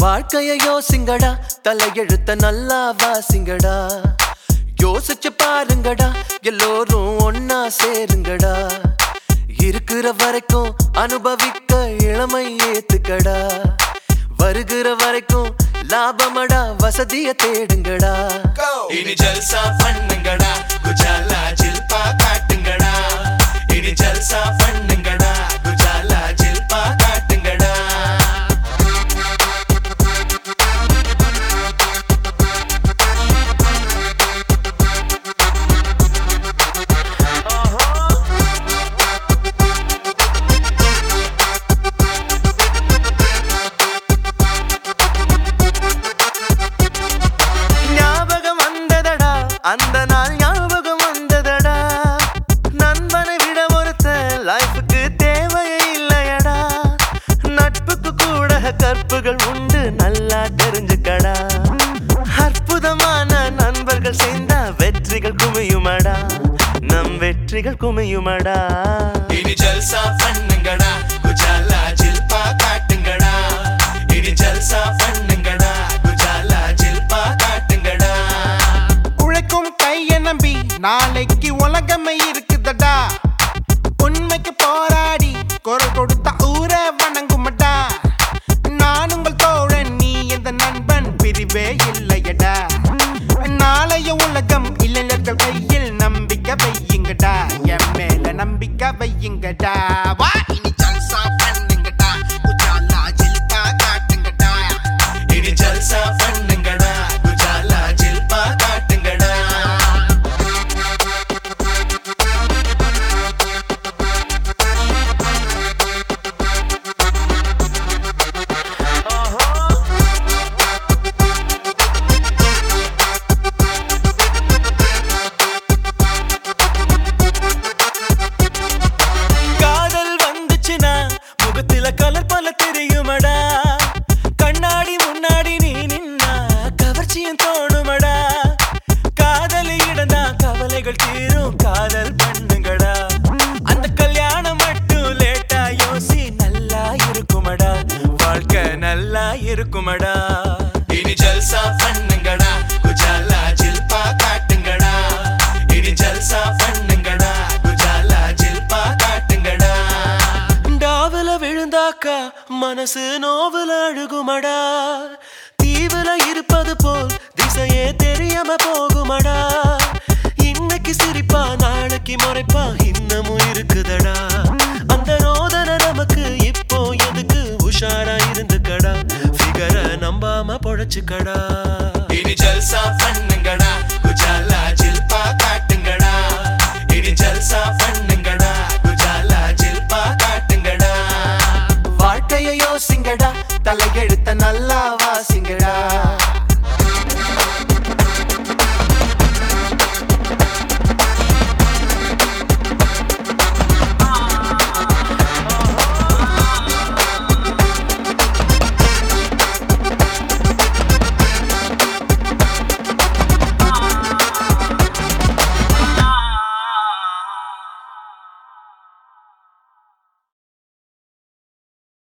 வாழ்க்கைய யோசிங்கடா தலையெழுத்த நல்லா வாசிங்கடா யோசிச்சு பாருங்கடா எல்லோரும் ஒன்னா சேருங்கடா. இருக்கிற வரைக்கும் அனுபவிக்க இளமை ஏத்துக்கடா. வருகிற வரைக்கும் லாபமடா வசதிய தேடுங்கடா. இனி ஜல்சா பண்ணுங்கடா குஜாலா. வெற்றிகள் குமியுமடா. இனி ஜல்சா பண்ணுங்கடா. குஜாலா ஜில்பா காட்டுங்கடா. இனி ஜல்சா பண்ணுங்கடா. குஜாலா ஜில்பா காட்டுங்கடா. உழைக்கும் கைய நம்பி நாளைக்கு உலகமே இருக்குதடா. உண்மைக்கு போராடி குரல் கொடுத்த ஊரை வணங்குமடா. நான் உங்கள் தோழன் நீ எந்த நண்பன் பிரிவே இல்லையடா. நாளைய உலகம் இளைஞர்கள் கையில் நம்பிக்கை வையுங்கடா. இருக்குமடா. இனி ஜல்சா பண்ணுங்கடா. குஜாலா ஜில்பா காட்டுங்கடா. இனி ஜல்சா பண்ணுங்கடா. குஜாலா ஜில்பா காட்டுங்கடா. டாவுல விழுந்தாக்கா மனசு நோவுல அழுகுமடா. தீவுல இருப்பது போல் திசையே தெரியாம போகுமடா. வச்சுக்கடா. இனி ஜல்சா பண்ணுங்கடா. குஜாலா ஜில்பா காட்டுங்கடா. இனி ஜல்சா பண்ணுங்கடா. குஜாலா ஜில்பா காட்டுங்கடா. வாழ்க்கைய யோசிங்கடா.